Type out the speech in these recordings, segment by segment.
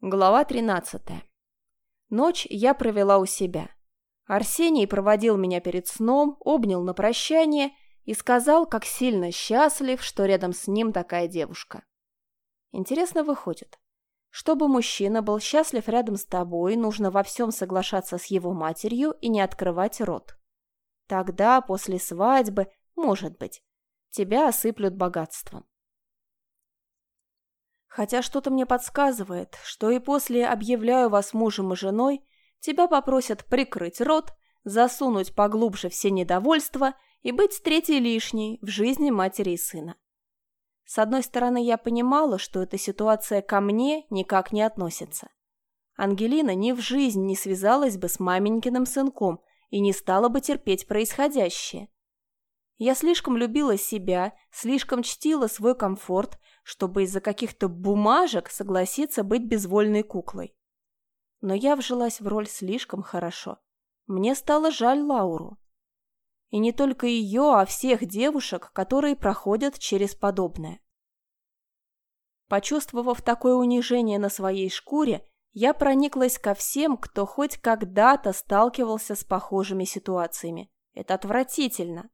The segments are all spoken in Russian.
Глава 13. Ночь я провела у себя. Арсений проводил меня перед сном, обнял на прощание и сказал, как сильно счастлив, что рядом с ним такая девушка. Интересно выходит. Чтобы мужчина был счастлив рядом с тобой, нужно во всем соглашаться с его матерью и не открывать рот. Тогда, после свадьбы, может быть, тебя осыплют богатством. Хотя что-то мне подсказывает, что и после «объявляю вас мужем и женой» тебя попросят прикрыть рот, засунуть поглубже все недовольства и быть третьей лишней в жизни матери и сына. С одной стороны, я понимала, что эта ситуация ко мне никак не относится. Ангелина ни в жизнь не связалась бы с маменькиным сынком и не стала бы терпеть происходящее. Я слишком любила себя, слишком чтила свой комфорт, чтобы из-за каких-то бумажек согласиться быть безвольной куклой. Но я вжилась в роль слишком хорошо. Мне стало жаль Лауру. И не только ее, а всех девушек, которые проходят через подобное. Почувствовав такое унижение на своей шкуре, я прониклась ко всем, кто хоть когда-то сталкивался с похожими ситуациями. Это отвратительно.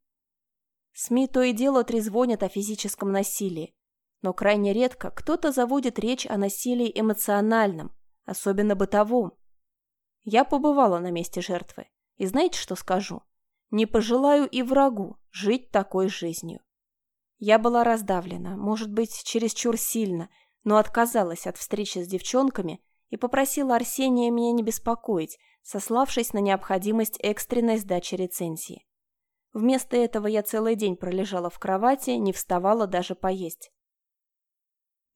СМИ то и дело трезвонят о физическом насилии, но крайне редко кто-то заводит речь о насилии эмоциональном, особенно бытовом. Я побывала на месте жертвы, и знаете, что скажу? Не пожелаю и врагу жить такой жизнью. Я была раздавлена, может быть, чересчур сильно, но отказалась от встречи с девчонками и попросила Арсения меня не беспокоить, сославшись на необходимость экстренной сдачи рецензии. Вместо этого я целый день пролежала в кровати, не вставала даже поесть.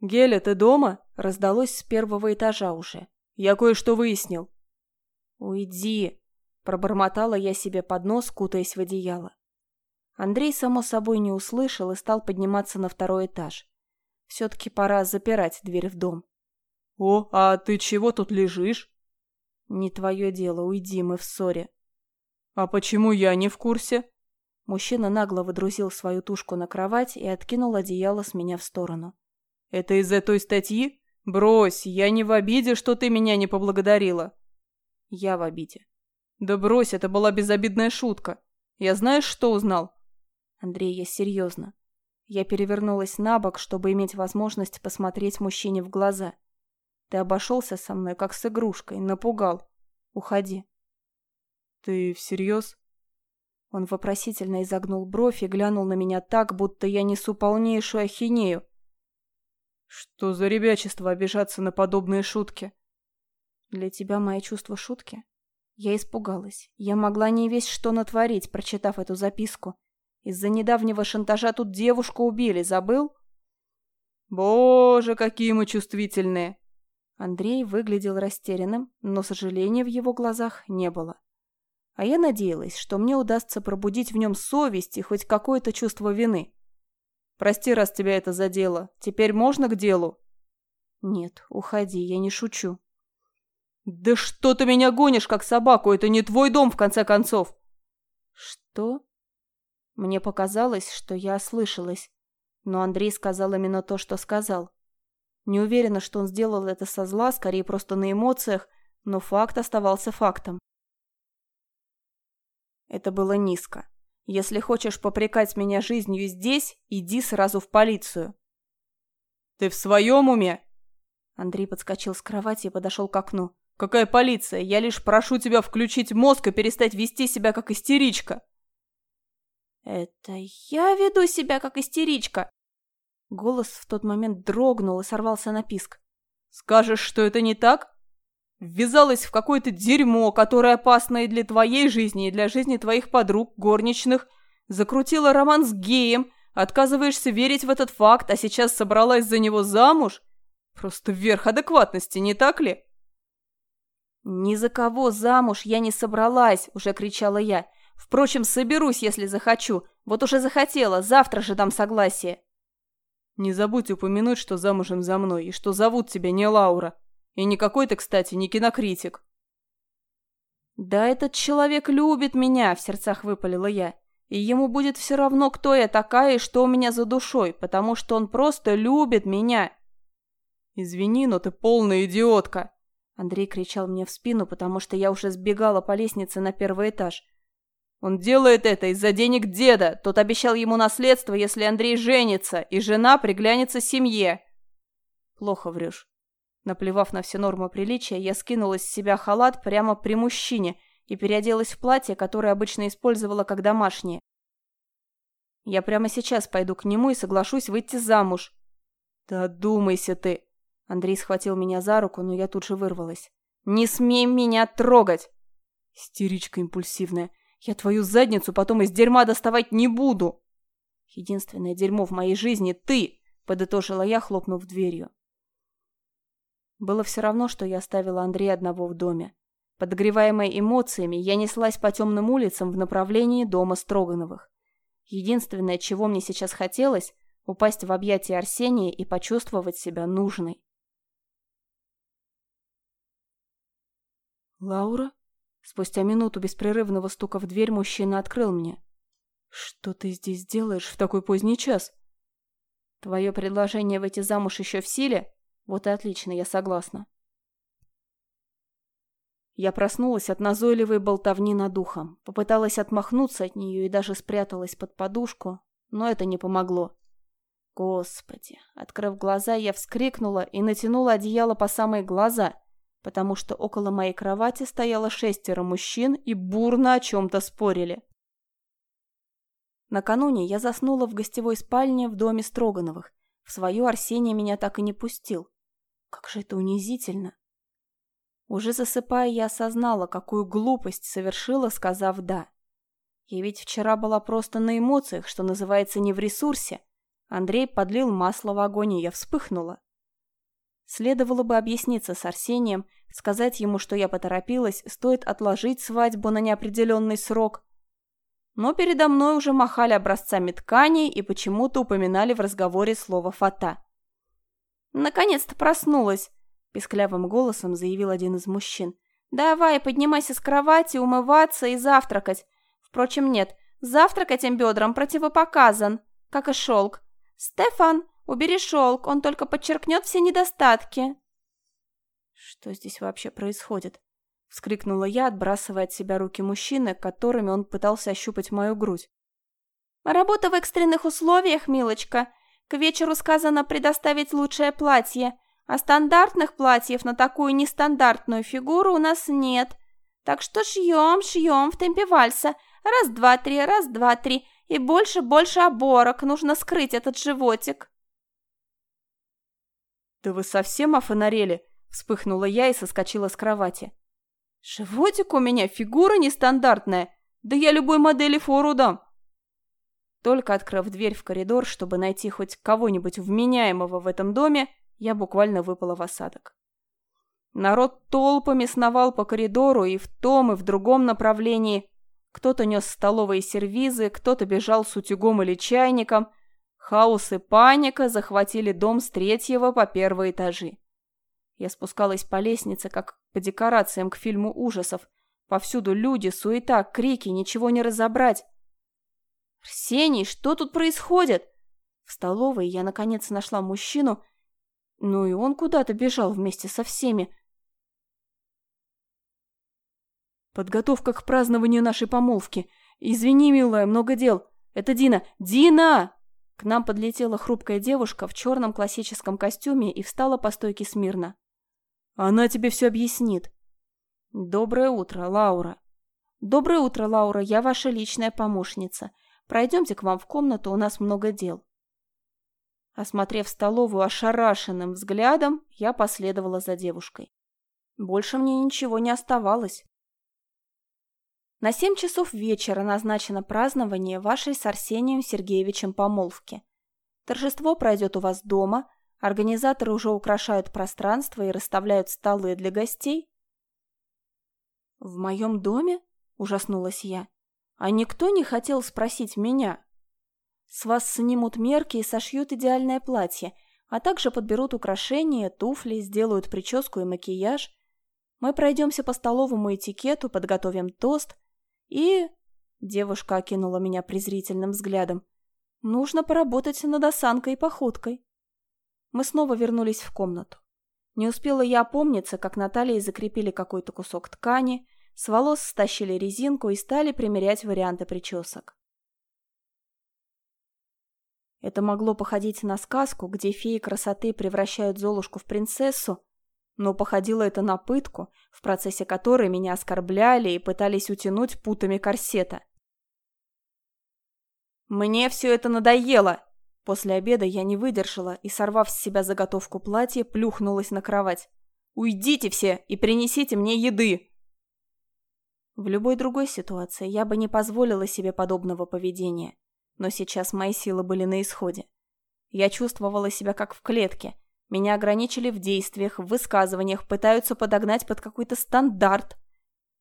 «Геля, ты дома?» – раздалось с первого этажа уже. «Я кое-что выяснил». «Уйди!» – пробормотала я себе под нос, кутаясь в одеяло. Андрей, само собой, не услышал и стал подниматься на второй этаж. Все-таки пора запирать дверь в дом. «О, а ты чего тут лежишь?» «Не твое дело, уйди, мы в ссоре». «А почему я не в курсе?» Мужчина нагло выдрузил свою тушку на кровать и откинул одеяло с меня в сторону. «Это из-за той статьи? Брось, я не в обиде, что ты меня не поблагодарила». «Я в обиде». «Да брось, это была безобидная шутка. Я знаешь, что узнал?» «Андрей, я серьезно». Я перевернулась на бок, чтобы иметь возможность посмотреть мужчине в глаза. «Ты обошелся со мной, как с игрушкой, напугал. Уходи». «Ты всерьез?» Он вопросительно изогнул бровь и глянул на меня так, будто я несу полнейшую ахинею. «Что за ребячество обижаться на подобные шутки?» «Для тебя мои чувства шутки?» Я испугалась. Я могла не весь что натворить, прочитав эту записку. Из-за недавнего шантажа тут девушку убили, забыл? «Боже, какие мы чувствительные!» Андрей выглядел растерянным, но сожаления в его глазах не было. А я надеялась, что мне удастся пробудить в нем совесть и хоть какое-то чувство вины. «Прости, раз тебя это задело. Теперь можно к делу?» «Нет, уходи, я не шучу». «Да что ты меня гонишь, как собаку? Это не твой дом, в конце концов!» «Что?» Мне показалось, что я ослышалась, но Андрей сказал именно то, что сказал. Не уверена, что он сделал это со зла, скорее просто на эмоциях, но факт оставался фактом. Это было низко. Если хочешь попрекать меня жизнью здесь, иди сразу в полицию. Ты в своем уме? Андрей подскочил с кровати и подошел к окну. Какая полиция? Я лишь прошу тебя включить мозг и перестать вести себя как истеричка. Это я веду себя как истеричка. Голос в тот момент дрогнул и сорвался на писк. Скажешь, что это не так? Ввязалась в какое-то дерьмо, которое опасно и для твоей жизни, и для жизни твоих подруг, горничных. Закрутила роман с геем, отказываешься верить в этот факт, а сейчас собралась за него замуж? Просто верх адекватности, не так ли? «Ни за кого замуж я не собралась!» – уже кричала я. «Впрочем, соберусь, если захочу. Вот уже захотела, завтра же дам согласие». «Не забудь упомянуть, что замужем за мной, и что зовут тебя не Лаура», и не какой-то, кстати, не кинокритик. «Да этот человек любит меня», — в сердцах выпалила я. «И ему будет все равно, кто я такая и что у меня за душой, потому что он просто любит меня». «Извини, но ты полная идиотка!» Андрей кричал мне в спину, потому что я уже сбегала по лестнице на первый этаж. «Он делает это из-за денег деда. Тот обещал ему наследство, если Андрей женится, и жена приглянется семье». «Плохо врешь». Наплевав на все нормы приличия, я скинула с себя халат прямо при мужчине и переоделась в платье, которое обычно использовала как домашнее. Я прямо сейчас пойду к нему и соглашусь выйти замуж. «Да думайся ты!» Андрей схватил меня за руку, но я тут же вырвалась. «Не смей меня трогать!» «Истеричка импульсивная. Я твою задницу потом из дерьма доставать не буду!» «Единственное дерьмо в моей жизни — ты!» — подытожила я, хлопнув дверью. Было все равно, что я оставила Андрея одного в доме. Подогреваемая эмоциями, я неслась по темным улицам в направлении дома Строгановых. Единственное, чего мне сейчас хотелось — упасть в объятия Арсения и почувствовать себя нужной. «Лаура?» Спустя минуту беспрерывного стука в дверь мужчина открыл мне. «Что ты здесь делаешь в такой поздний час?» «Твое предложение выйти замуж еще в силе?» Вот и отлично, я согласна. Я проснулась от назойливой болтовни над ухом, попыталась отмахнуться от нее и даже спряталась под подушку, но это не помогло. Господи, открыв глаза, я вскрикнула и натянула одеяло по самые глаза, потому что около моей кровати стояло шестеро мужчин и бурно о чем-то спорили. Накануне я заснула в гостевой спальне в доме Строгановых. В свою Арсений меня так и не пустил. Как же это унизительно. Уже засыпая, я осознала, какую глупость совершила, сказав «да». Я ведь вчера была просто на эмоциях, что называется, не в ресурсе. Андрей подлил масло в огонь, и я вспыхнула. Следовало бы объясниться с Арсением, сказать ему, что я поторопилась, стоит отложить свадьбу на неопределенный срок. Но передо мной уже махали образцами тканей и почему-то упоминали в разговоре слово «фата». «Наконец-то проснулась!» – песклявым голосом заявил один из мужчин. «Давай, поднимайся с кровати, умываться и завтракать. Впрочем, нет, завтрак этим бедрам противопоказан, как и шелк. Стефан, убери шелк, он только подчеркнет все недостатки». «Что здесь вообще происходит?» — вскрикнула я, отбрасывая от себя руки мужчины, которыми он пытался ощупать мою грудь. «Работа в экстренных условиях, милочка. К вечеру сказано предоставить лучшее платье, а стандартных платьев на такую нестандартную фигуру у нас нет. Так что шьем, шьем в темпе вальса. Раз, два, три, раз, два, три. И больше, больше оборок. Нужно скрыть этот животик. «Да вы совсем офонарели?» – вспыхнула я и соскочила с кровати. «Животик у меня, фигура нестандартная. Да я любой модели фору дам. Только открыв дверь в коридор, чтобы найти хоть кого-нибудь вменяемого в этом доме, я буквально выпала в осадок. Народ толпами сновал по коридору и в том, и в другом направлении. Кто-то нес столовые сервизы, кто-то бежал с утюгом или чайником. Хаос и паника захватили дом с третьего по первые этажи. Я спускалась по лестнице, как по декорациям к фильму ужасов. Повсюду люди, суета, крики, ничего не разобрать. «Арсений, что тут происходит?» В столовой я наконец нашла мужчину, ну и он куда-то бежал вместе со всеми. Подготовка к празднованию нашей помолвки. Извини, милая, много дел. Это Дина. Дина! К нам подлетела хрупкая девушка в черном классическом костюме и встала по стойке смирно. Она тебе все объяснит. Доброе утро, Лаура. Доброе утро, Лаура. Я ваша личная помощница. Пройдемте к вам в комнату, у нас много дел». Осмотрев столовую ошарашенным взглядом, я последовала за девушкой. Больше мне ничего не оставалось. На семь часов вечера назначено празднование вашей с Арсением Сергеевичем помолвки. Торжество пройдет у вас дома, организаторы уже украшают пространство и расставляют столы для гостей. «В моем доме?» – ужаснулась я. А никто не хотел спросить меня. С вас снимут мерки и сошьют идеальное платье, а также подберут украшения, туфли, сделают прическу и макияж. Мы пройдемся по столовому этикету, подготовим тост и... Девушка окинула меня презрительным взглядом. Нужно поработать над осанкой и походкой. Мы снова вернулись в комнату. Не успела я опомниться, как Натальей закрепили какой-то кусок ткани, с волос стащили резинку и стали примерять варианты причесок. Это могло походить на сказку, где феи красоты превращают Золушку в принцессу, но походило это на пытку, в процессе которой меня оскорбляли и пытались утянуть путами корсета. «Мне все это надоело!» После обеда я не выдержала и, сорвав с себя заготовку платья, плюхнулась на кровать. «Уйдите все и принесите мне еды!» В любой другой ситуации я бы не позволила себе подобного поведения, но сейчас мои силы были на исходе. Я чувствовала себя как в клетке. Меня ограничили в действиях, в высказываниях, пытаются подогнать под какой-то стандарт.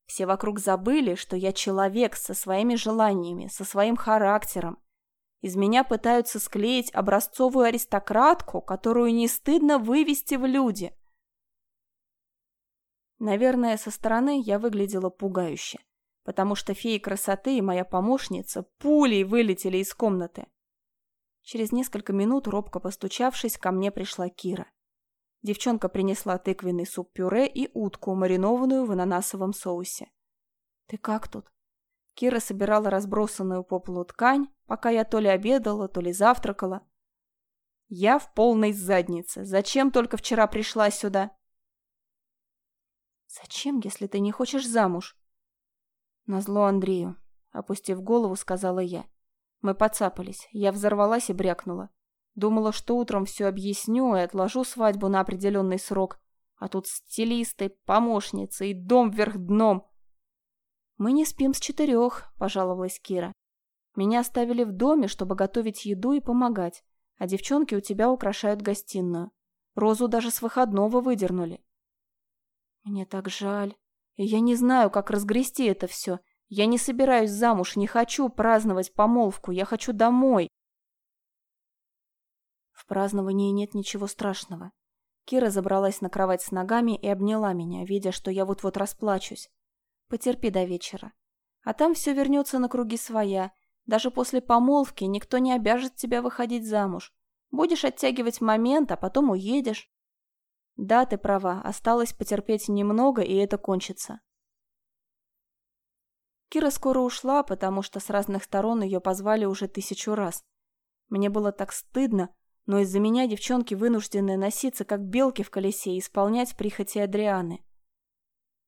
Все вокруг забыли, что я человек со своими желаниями, со своим характером, из меня пытаются склеить образцовую аристократку, которую не стыдно вывести в люди. Наверное, со стороны я выглядела пугающе, потому что феи красоты и моя помощница пулей вылетели из комнаты. Через несколько минут, робко постучавшись, ко мне пришла Кира. Девчонка принесла тыквенный суп-пюре и утку, маринованную в ананасовом соусе. «Ты как тут?» Кира собирала разбросанную по полу ткань, пока я то ли обедала, то ли завтракала. Я в полной заднице. Зачем только вчера пришла сюда? Зачем, если ты не хочешь замуж? Назло Андрею, опустив голову, сказала я. Мы подцапались. Я взорвалась и брякнула. Думала, что утром все объясню и отложу свадьбу на определенный срок. А тут стилисты, помощницы и дом вверх дном. «Мы не спим с четырех», – пожаловалась Кира. «Меня оставили в доме, чтобы готовить еду и помогать, а девчонки у тебя украшают гостиную. Розу даже с выходного выдернули». «Мне так жаль. Я не знаю, как разгрести это все. Я не собираюсь замуж, не хочу праздновать помолвку, я хочу домой». В праздновании нет ничего страшного. Кира забралась на кровать с ногами и обняла меня, видя, что я вот-вот расплачусь. Потерпи до вечера. А там все вернется на круги своя. Даже после помолвки никто не обяжет тебя выходить замуж. Будешь оттягивать момент, а потом уедешь. Да, ты права, осталось потерпеть немного, и это кончится. Кира скоро ушла, потому что с разных сторон ее позвали уже тысячу раз. Мне было так стыдно, но из-за меня девчонки вынуждены носиться, как белки в колесе, и исполнять прихоти Адрианы.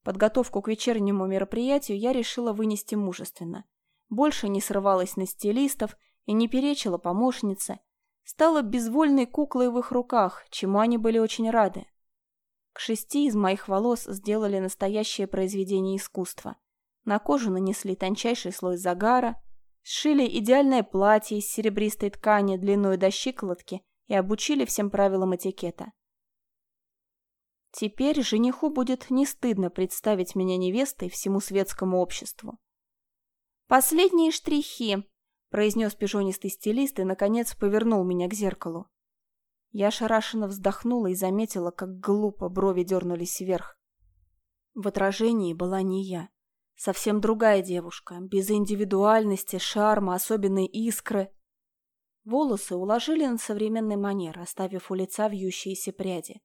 Подготовку к вечернему мероприятию я решила вынести мужественно. Больше не срывалась на стилистов и не перечила помощнице. Стала безвольной куклой в их руках, чему они были очень рады. К шести из моих волос сделали настоящее произведение искусства. На кожу нанесли тончайший слой загара, сшили идеальное платье из серебристой ткани длиной до щиколотки и обучили всем правилам этикета. Теперь жениху будет не стыдно представить меня невестой всему светскому обществу. «Последние штрихи», — произнес пижонистый стилист и, наконец, повернул меня к зеркалу. Я шарашенно вздохнула и заметила, как глупо брови дернулись вверх. В отражении была не я. Совсем другая девушка, без индивидуальности, шарма, особенной искры. Волосы уложили на современный манер, оставив у лица вьющиеся пряди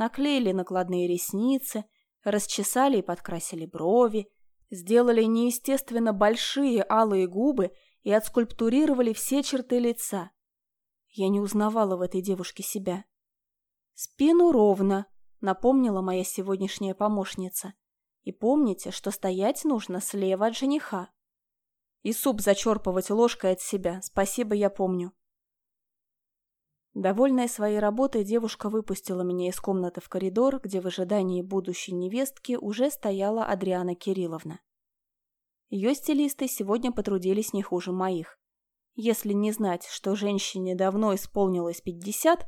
наклеили накладные ресницы, расчесали и подкрасили брови, сделали неестественно большие алые губы и отскульптурировали все черты лица. Я не узнавала в этой девушке себя. «Спину ровно», — напомнила моя сегодняшняя помощница. «И помните, что стоять нужно слева от жениха». И суп зачерпывать ложкой от себя, спасибо, я помню. Довольная своей работой, девушка выпустила меня из комнаты в коридор, где в ожидании будущей невестки уже стояла Адриана Кирилловна. Ее стилисты сегодня потрудились не хуже моих. Если не знать, что женщине давно исполнилось пятьдесят,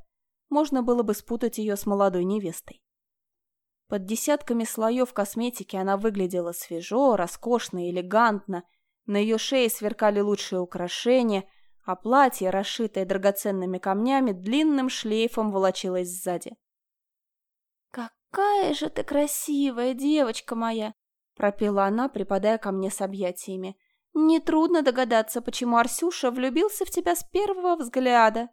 можно было бы спутать ее с молодой невестой. Под десятками слоев косметики она выглядела свежо, роскошно, элегантно, на ее шее сверкали лучшие украшения – а платье, расшитое драгоценными камнями, длинным шлейфом волочилось сзади. «Какая же ты красивая, девочка моя!» — пропела она, припадая ко мне с объятиями. «Нетрудно догадаться, почему Арсюша влюбился в тебя с первого взгляда».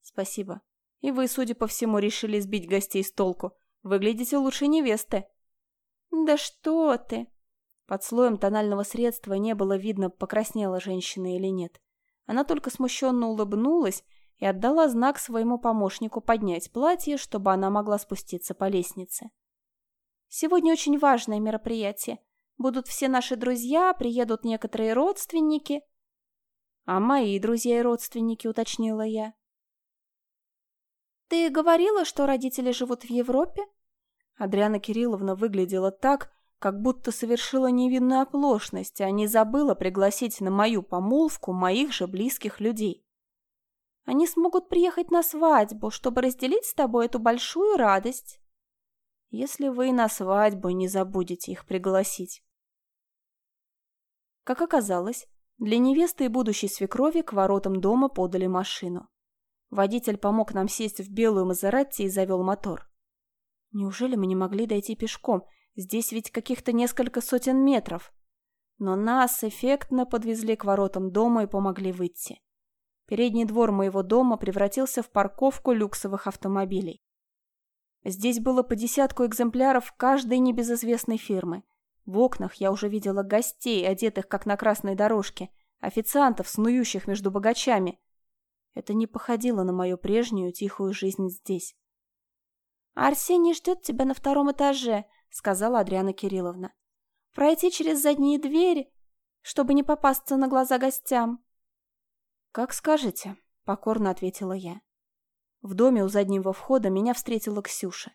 «Спасибо». И вы, судя по всему, решили сбить гостей с толку. Выглядите лучше невесты». «Да что ты!» Под слоем тонального средства не было видно, покраснела женщина или нет. Она только смущенно улыбнулась и отдала знак своему помощнику поднять платье, чтобы она могла спуститься по лестнице. «Сегодня очень важное мероприятие. Будут все наши друзья, приедут некоторые родственники». «А мои друзья и родственники», — уточнила я. «Ты говорила, что родители живут в Европе?» Адриана Кирилловна выглядела так, как будто совершила невинную оплошность, а не забыла пригласить на мою помолвку моих же близких людей. Они смогут приехать на свадьбу, чтобы разделить с тобой эту большую радость. Если вы на свадьбу не забудете их пригласить. Как оказалось, для невесты и будущей свекрови к воротам дома подали машину. Водитель помог нам сесть в белую Мазератти и завел мотор. Неужели мы не могли дойти пешком? Здесь ведь каких-то несколько сотен метров. Но нас эффектно подвезли к воротам дома и помогли выйти. Передний двор моего дома превратился в парковку люксовых автомобилей. Здесь было по десятку экземпляров каждой небезызвестной фирмы. В окнах я уже видела гостей, одетых как на красной дорожке, официантов, снующих между богачами. Это не походило на мою прежнюю тихую жизнь здесь. «Арсений ждет тебя на втором этаже», — сказала Адриана Кирилловна. «Пройти через задние двери, чтобы не попасться на глаза гостям». «Как скажете», — покорно ответила я. В доме у заднего входа меня встретила Ксюша.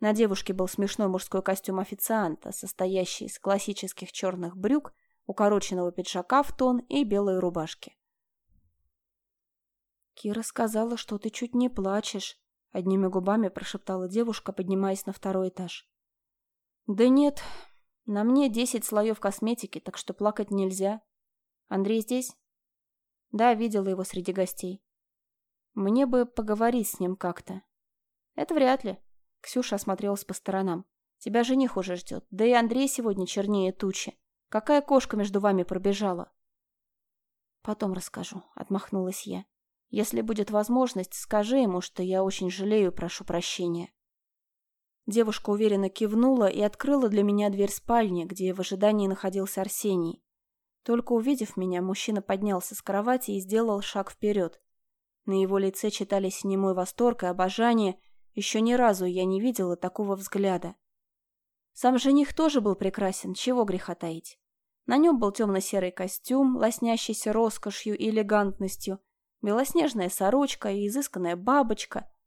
На девушке был смешной мужской костюм официанта, состоящий из классических черных брюк, укороченного пиджака в тон и белой рубашки. «Кира сказала, что ты чуть не плачешь», — одними губами прошептала девушка, поднимаясь на второй этаж. «Да нет, на мне десять слоев косметики, так что плакать нельзя. Андрей здесь?» «Да, видела его среди гостей. Мне бы поговорить с ним как-то». «Это вряд ли», — Ксюша осмотрелась по сторонам. «Тебя жених уже ждет, да и Андрей сегодня чернее тучи. Какая кошка между вами пробежала?» «Потом расскажу», — отмахнулась я. «Если будет возможность, скажи ему, что я очень жалею, прошу прощения». Девушка уверенно кивнула и открыла для меня дверь спальни, где в ожидании находился Арсений. Только увидев меня, мужчина поднялся с кровати и сделал шаг вперед. На его лице читались немой восторг и обожание. Еще ни разу я не видела такого взгляда. Сам жених тоже был прекрасен, чего греха таить. На нем был темно-серый костюм, лоснящийся роскошью и элегантностью, белоснежная сорочка и изысканная бабочка —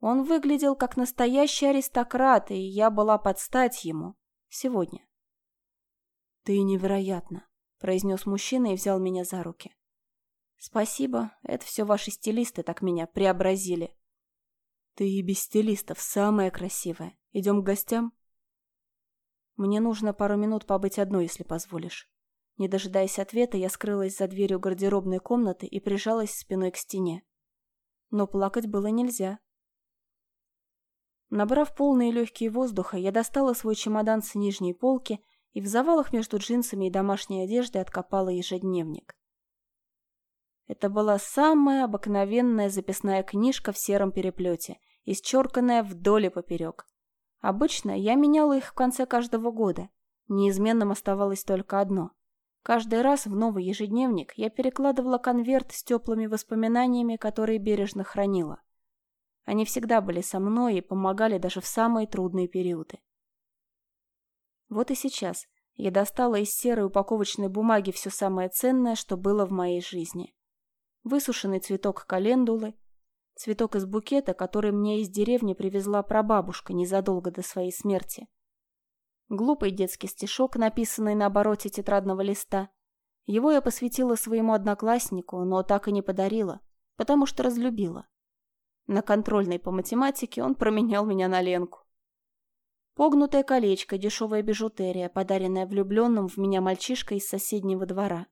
он выглядел как настоящий аристократ, и я была под стать ему. Сегодня. «Ты невероятна», — произнес мужчина и взял меня за руки. «Спасибо, это все ваши стилисты так меня преобразили». «Ты и без стилистов самая красивая. Идем к гостям?» «Мне нужно пару минут побыть одной, если позволишь». Не дожидаясь ответа, я скрылась за дверью гардеробной комнаты и прижалась спиной к стене. Но плакать было нельзя. Набрав полные легкие воздуха, я достала свой чемодан с нижней полки и в завалах между джинсами и домашней одеждой откопала ежедневник. Это была самая обыкновенная записная книжка в сером переплете, исчерканная вдоль и поперек. Обычно я меняла их в конце каждого года. Неизменным оставалось только одно. Каждый раз в новый ежедневник я перекладывала конверт с теплыми воспоминаниями, которые бережно хранила. Они всегда были со мной и помогали даже в самые трудные периоды. Вот и сейчас я достала из серой упаковочной бумаги все самое ценное, что было в моей жизни. Высушенный цветок календулы, цветок из букета, который мне из деревни привезла прабабушка незадолго до своей смерти. Глупый детский стишок, написанный на обороте тетрадного листа. Его я посвятила своему однокласснику, но так и не подарила, потому что разлюбила. На контрольной по математике он променял меня на Ленку. Погнутое колечко, дешевая бижутерия, подаренная влюбленным в меня мальчишкой из соседнего двора.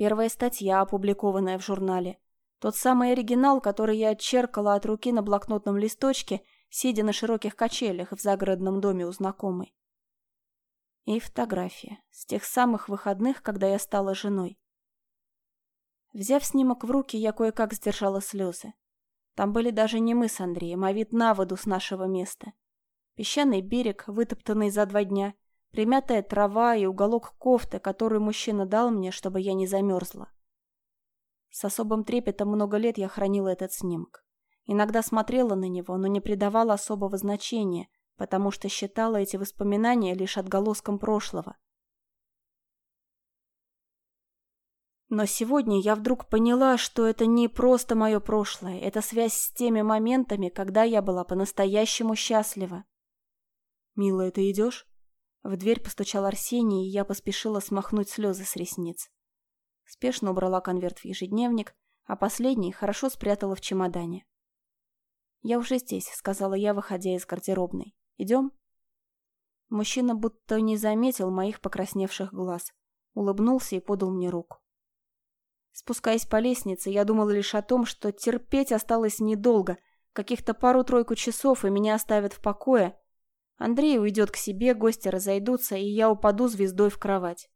Первая статья, опубликованная в журнале. Тот самый оригинал, который я отчеркала от руки на блокнотном листочке, сидя на широких качелях в загородном доме у знакомой. И фотография с тех самых выходных, когда я стала женой. Взяв снимок в руки, я кое-как сдержала слезы. Там были даже не мы с Андреем, а вид на воду с нашего места. Песчаный берег, вытоптанный за два дня, примятая трава и уголок кофты, который мужчина дал мне, чтобы я не замерзла. С особым трепетом много лет я хранила этот снимок. Иногда смотрела на него, но не придавала особого значения, потому что считала эти воспоминания лишь отголоском прошлого. Но сегодня я вдруг поняла, что это не просто мое прошлое, это связь с теми моментами, когда я была по-настоящему счастлива. «Милая, ты идешь?» В дверь постучал Арсений, и я поспешила смахнуть слезы с ресниц. Спешно убрала конверт в ежедневник, а последний хорошо спрятала в чемодане. «Я уже здесь», — сказала я, выходя из гардеробной. «Идем?» Мужчина будто не заметил моих покрасневших глаз, улыбнулся и подал мне руку. Спускаясь по лестнице, я думала лишь о том, что терпеть осталось недолго, каких-то пару-тройку часов, и меня оставят в покое. Андрей уйдет к себе, гости разойдутся, и я упаду звездой в кровать.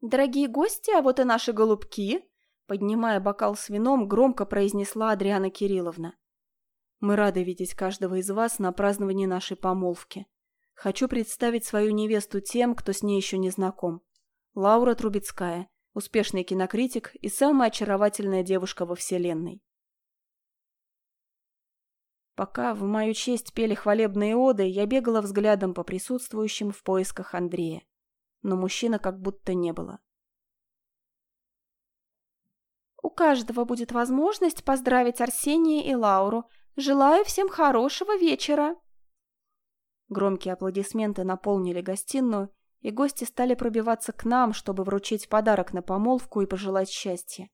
«Дорогие гости, а вот и наши голубки!» Поднимая бокал с вином, громко произнесла Адриана Кирилловна. «Мы рады видеть каждого из вас на праздновании нашей помолвки. Хочу представить свою невесту тем, кто с ней еще не знаком. Лаура Трубецкая, успешный кинокритик и самая очаровательная девушка во Вселенной. Пока в мою честь пели хвалебные оды, я бегала взглядом по присутствующим в поисках Андрея. Но мужчины как будто не было. «У каждого будет возможность поздравить Арсения и Лауру. Желаю всем хорошего вечера!» Громкие аплодисменты наполнили гостиную, и гости стали пробиваться к нам, чтобы вручить подарок на помолвку и пожелать счастья.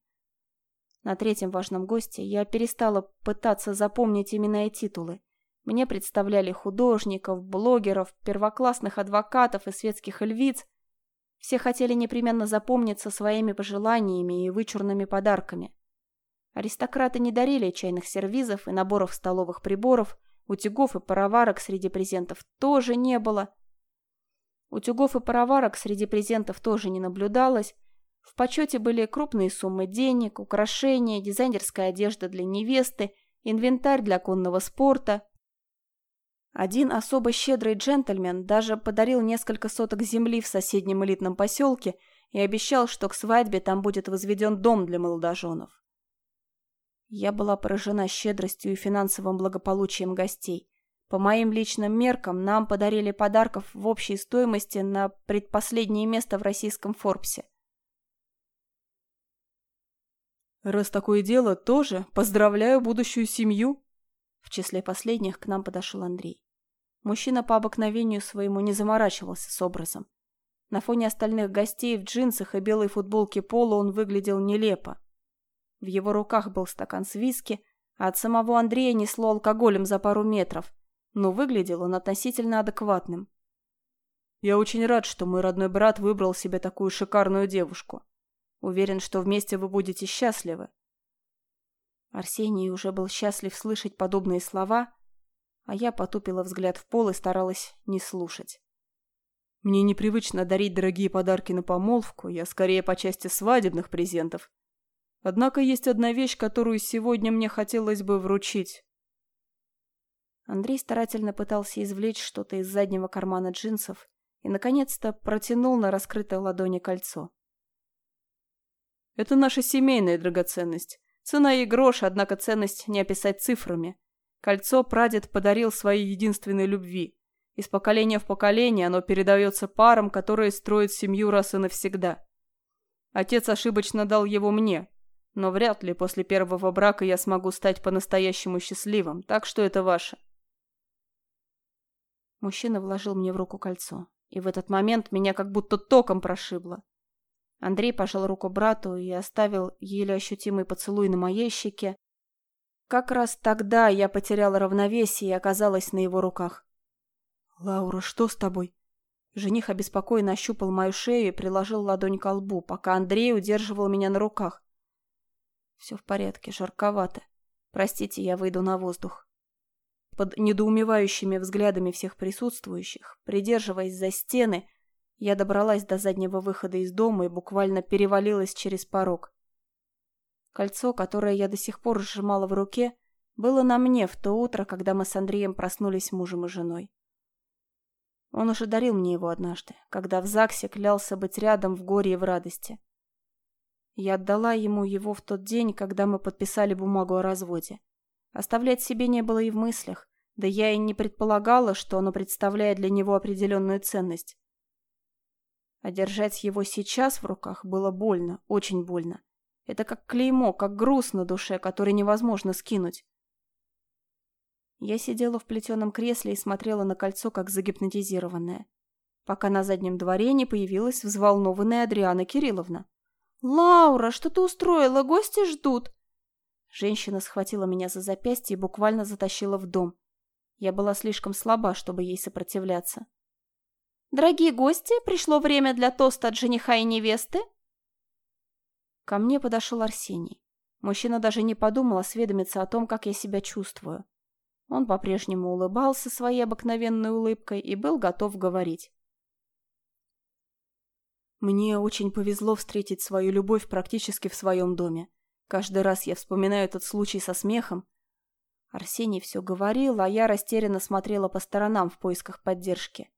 На третьем важном госте я перестала пытаться запомнить имена и титулы. Мне представляли художников, блогеров, первоклассных адвокатов и светских львиц. Все хотели непременно запомниться своими пожеланиями и вычурными подарками. Аристократы не дарили чайных сервизов и наборов столовых приборов, утюгов и пароварок среди презентов тоже не было – Утюгов и пароварок среди презентов тоже не наблюдалось. В почете были крупные суммы денег, украшения, дизайнерская одежда для невесты, инвентарь для конного спорта. Один особо щедрый джентльмен даже подарил несколько соток земли в соседнем элитном поселке и обещал, что к свадьбе там будет возведен дом для молодоженов. Я была поражена щедростью и финансовым благополучием гостей. По моим личным меркам, нам подарили подарков в общей стоимости на предпоследнее место в российском Форбсе. Раз такое дело, тоже поздравляю будущую семью. В числе последних к нам подошел Андрей. Мужчина по обыкновению своему не заморачивался с образом. На фоне остальных гостей в джинсах и белой футболке пола он выглядел нелепо. В его руках был стакан с виски, а от самого Андрея несло алкоголем за пару метров – но выглядел он относительно адекватным. «Я очень рад, что мой родной брат выбрал себе такую шикарную девушку. Уверен, что вместе вы будете счастливы». Арсений уже был счастлив слышать подобные слова, а я потупила взгляд в пол и старалась не слушать. Мне непривычно дарить дорогие подарки на помолвку, я скорее по части свадебных презентов. Однако есть одна вещь, которую сегодня мне хотелось бы вручить. Андрей старательно пытался извлечь что-то из заднего кармана джинсов и, наконец-то, протянул на раскрытой ладони кольцо. «Это наша семейная драгоценность. Цена ей грош, однако ценность не описать цифрами. Кольцо прадед подарил своей единственной любви. Из поколения в поколение оно передается парам, которые строят семью раз и навсегда. Отец ошибочно дал его мне, но вряд ли после первого брака я смогу стать по-настоящему счастливым, так что это ваше. Мужчина вложил мне в руку кольцо, и в этот момент меня как будто током прошибло. Андрей пожал руку брату и оставил еле ощутимый поцелуй на моей щеке. Как раз тогда я потеряла равновесие и оказалась на его руках. «Лаура, что с тобой?» Жених обеспокоенно ощупал мою шею и приложил ладонь к лбу, пока Андрей удерживал меня на руках. «Все в порядке, жарковато. Простите, я выйду на воздух». Под недоумевающими взглядами всех присутствующих, придерживаясь за стены, я добралась до заднего выхода из дома и буквально перевалилась через порог. Кольцо, которое я до сих пор сжимала в руке, было на мне в то утро, когда мы с Андреем проснулись мужем и женой. Он уже дарил мне его однажды, когда в ЗАГСе клялся быть рядом в горе и в радости. Я отдала ему его в тот день, когда мы подписали бумагу о разводе. Оставлять себе не было и в мыслях, да я и не предполагала, что оно представляет для него определенную ценность. А держать его сейчас в руках было больно, очень больно. Это как клеймо, как груз на душе, который невозможно скинуть. Я сидела в плетеном кресле и смотрела на кольцо, как загипнотизированная, пока на заднем дворе не появилась взволнованная Адриана Кирилловна. «Лаура, что ты устроила? Гости ждут!» Женщина схватила меня за запястье и буквально затащила в дом. Я была слишком слаба, чтобы ей сопротивляться. «Дорогие гости, пришло время для тоста от жениха и невесты!» Ко мне подошел Арсений. Мужчина даже не подумал осведомиться о том, как я себя чувствую. Он по-прежнему улыбался своей обыкновенной улыбкой и был готов говорить. Мне очень повезло встретить свою любовь практически в своем доме. Каждый раз я вспоминаю этот случай со смехом. Арсений все говорил, а я растерянно смотрела по сторонам в поисках поддержки.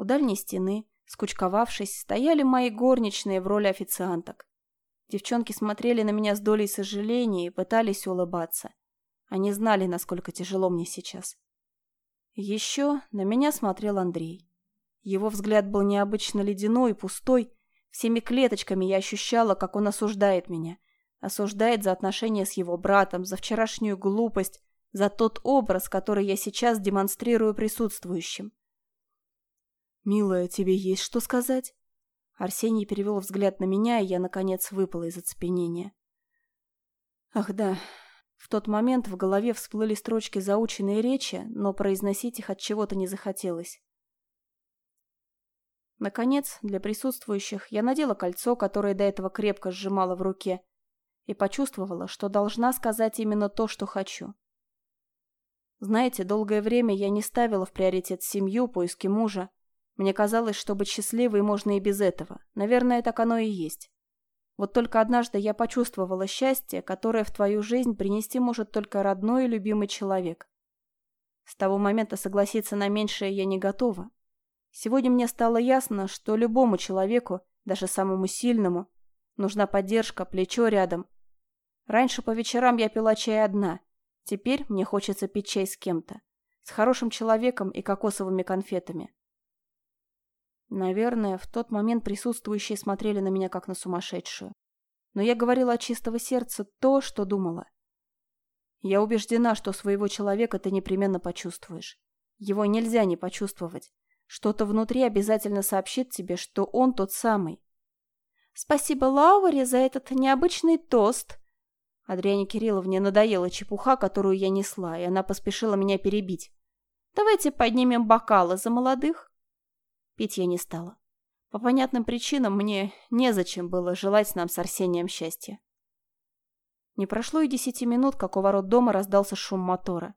У дальней стены, скучковавшись, стояли мои горничные в роли официанток. Девчонки смотрели на меня с долей сожаления и пытались улыбаться. Они знали, насколько тяжело мне сейчас. Еще на меня смотрел Андрей. Его взгляд был необычно ледяной и пустой. Всеми клеточками я ощущала, как он осуждает меня. Осуждает за отношения с его братом, за вчерашнюю глупость, за тот образ, который я сейчас демонстрирую присутствующим. «Милая, тебе есть что сказать?» Арсений перевел взгляд на меня, и я, наконец, выпала из оцепенения. «Ах да, в тот момент в голове всплыли строчки заученной речи, но произносить их от чего-то не захотелось. Наконец, для присутствующих я надела кольцо, которое до этого крепко сжимала в руке, и почувствовала, что должна сказать именно то, что хочу. Знаете, долгое время я не ставила в приоритет семью, поиски мужа. Мне казалось, что быть счастливой можно и без этого. Наверное, так оно и есть. Вот только однажды я почувствовала счастье, которое в твою жизнь принести может только родной и любимый человек. С того момента согласиться на меньшее я не готова. Сегодня мне стало ясно, что любому человеку, даже самому сильному, нужна поддержка, плечо рядом. Раньше по вечерам я пила чай одна. Теперь мне хочется пить чай с кем-то. С хорошим человеком и кокосовыми конфетами. Наверное, в тот момент присутствующие смотрели на меня как на сумасшедшую. Но я говорила от чистого сердца то, что думала. Я убеждена, что своего человека ты непременно почувствуешь. Его нельзя не почувствовать. Что-то внутри обязательно сообщит тебе, что он тот самый. Спасибо Лауре за этот необычный тост. Адриане Кирилловне надоела чепуха, которую я несла, и она поспешила меня перебить. Давайте поднимем бокалы за молодых. Пить я не стала. По понятным причинам мне незачем было желать нам с Арсением счастья. Не прошло и десяти минут, как у ворот дома раздался шум мотора.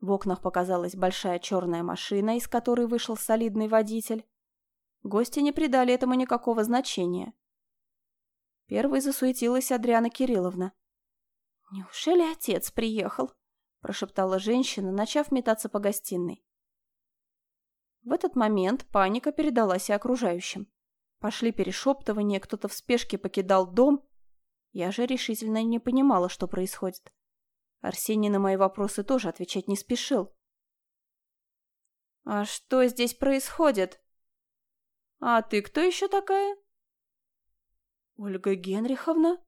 В окнах показалась большая черная машина, из которой вышел солидный водитель. Гости не придали этому никакого значения. Первой засуетилась Адриана Кирилловна. «Неужели отец приехал?» – прошептала женщина, начав метаться по гостиной. В этот момент паника передалась и окружающим. Пошли перешептывания, кто-то в спешке покидал дом. Я же решительно не понимала, что происходит. Арсений на мои вопросы тоже отвечать не спешил. «А что здесь происходит?» «А ты кто еще такая?» «Ольга Генриховна?»